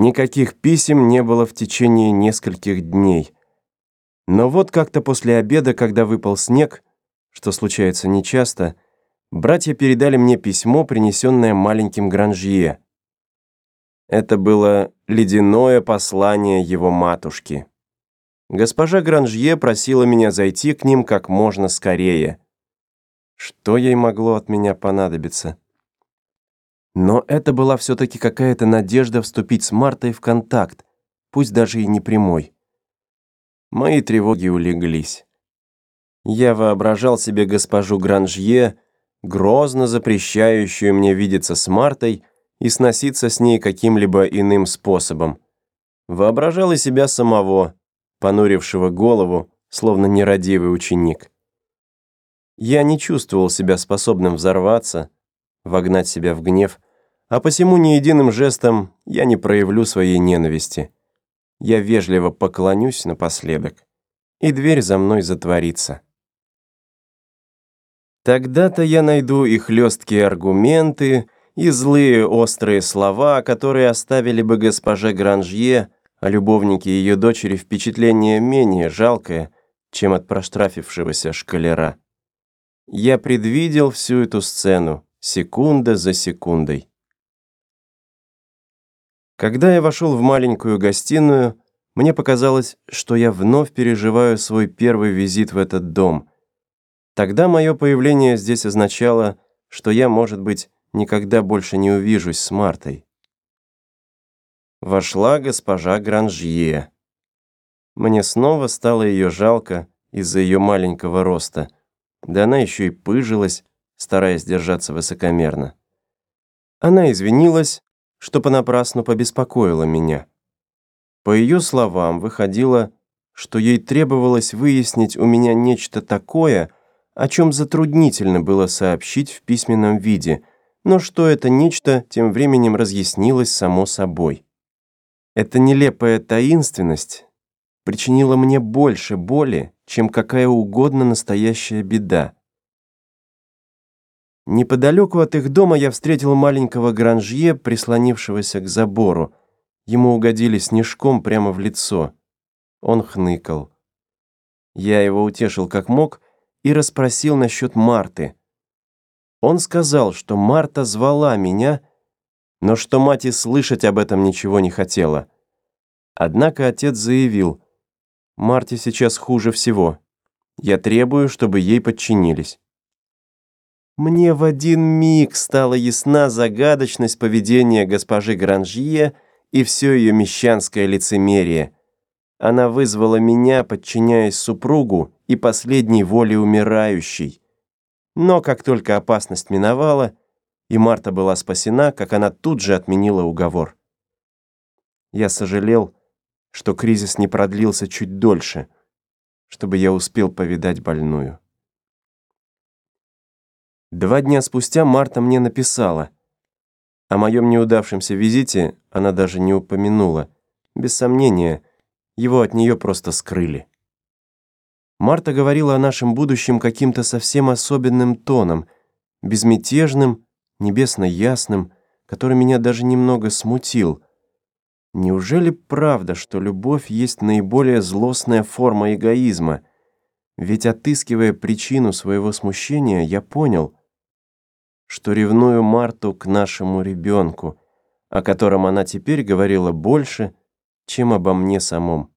Никаких писем не было в течение нескольких дней. Но вот как-то после обеда, когда выпал снег, что случается нечасто, братья передали мне письмо, принесенное маленьким Гранжье. Это было ледяное послание его матушки. Госпожа Гранжье просила меня зайти к ним как можно скорее. Что ей могло от меня понадобиться? Но это была все-таки какая-то надежда вступить с Мартой в контакт, пусть даже и не прямой. Мои тревоги улеглись. Я воображал себе госпожу Гранжье, грозно запрещающую мне видеться с Мартой и сноситься с ней каким-либо иным способом. Воображал и себя самого, понурившего голову, словно нерадивый ученик. Я не чувствовал себя способным взорваться, вогнать себя в гнев, а посему ни единым жестом я не проявлю своей ненависти. Я вежливо поклонюсь напоследок, и дверь за мной затворится. Тогда-то я найду и хлесткие аргументы, и злые острые слова, которые оставили бы госпоже Гранжье, а любовники ее дочери впечатление менее жалкое, чем от проштрафившегося шкалера. Я предвидел всю эту сцену, секунда за секундой. Когда я вошел в маленькую гостиную, мне показалось, что я вновь переживаю свой первый визит в этот дом. Тогда мое появление здесь означало, что я, может быть, никогда больше не увижусь с Мартой. Вошла госпожа Гранжье. Мне снова стало ее жалко из-за ее маленького роста. Да она еще и пыжилась, стараясь держаться высокомерно. Она извинилась, что понапрасну побеспокоила меня. По ее словам, выходило, что ей требовалось выяснить у меня нечто такое, о чем затруднительно было сообщить в письменном виде, но что это нечто тем временем разъяснилось само собой. Эта нелепая таинственность причинила мне больше боли, чем какая угодно настоящая беда. Неподалеку от их дома я встретил маленького гранжье, прислонившегося к забору. Ему угодили снежком прямо в лицо. Он хныкал. Я его утешил как мог и расспросил насчет Марты. Он сказал, что Марта звала меня, но что мать и слышать об этом ничего не хотела. Однако отец заявил, «Марте сейчас хуже всего. Я требую, чтобы ей подчинились» мне в один миг стала ясна загадочность поведения госпожи Гранжье и все ее мещанское лицемерие. Она вызвала меня, подчиняясь супругу и последней воле умирающей. Но как только опасность миновала, и Марта была спасена, как она тут же отменила уговор. Я сожалел, что кризис не продлился чуть дольше, чтобы я успел повидать больную. Два дня спустя Марта мне написала. О моем неудавшемся визите она даже не упомянула. Без сомнения, его от нее просто скрыли. Марта говорила о нашем будущем каким-то совсем особенным тоном, безмятежным, небесно-ясным, который меня даже немного смутил. Неужели правда, что любовь есть наиболее злостная форма эгоизма? Ведь отыскивая причину своего смущения, я понял — что ревную Марту к нашему ребенку, о котором она теперь говорила больше, чем обо мне самом.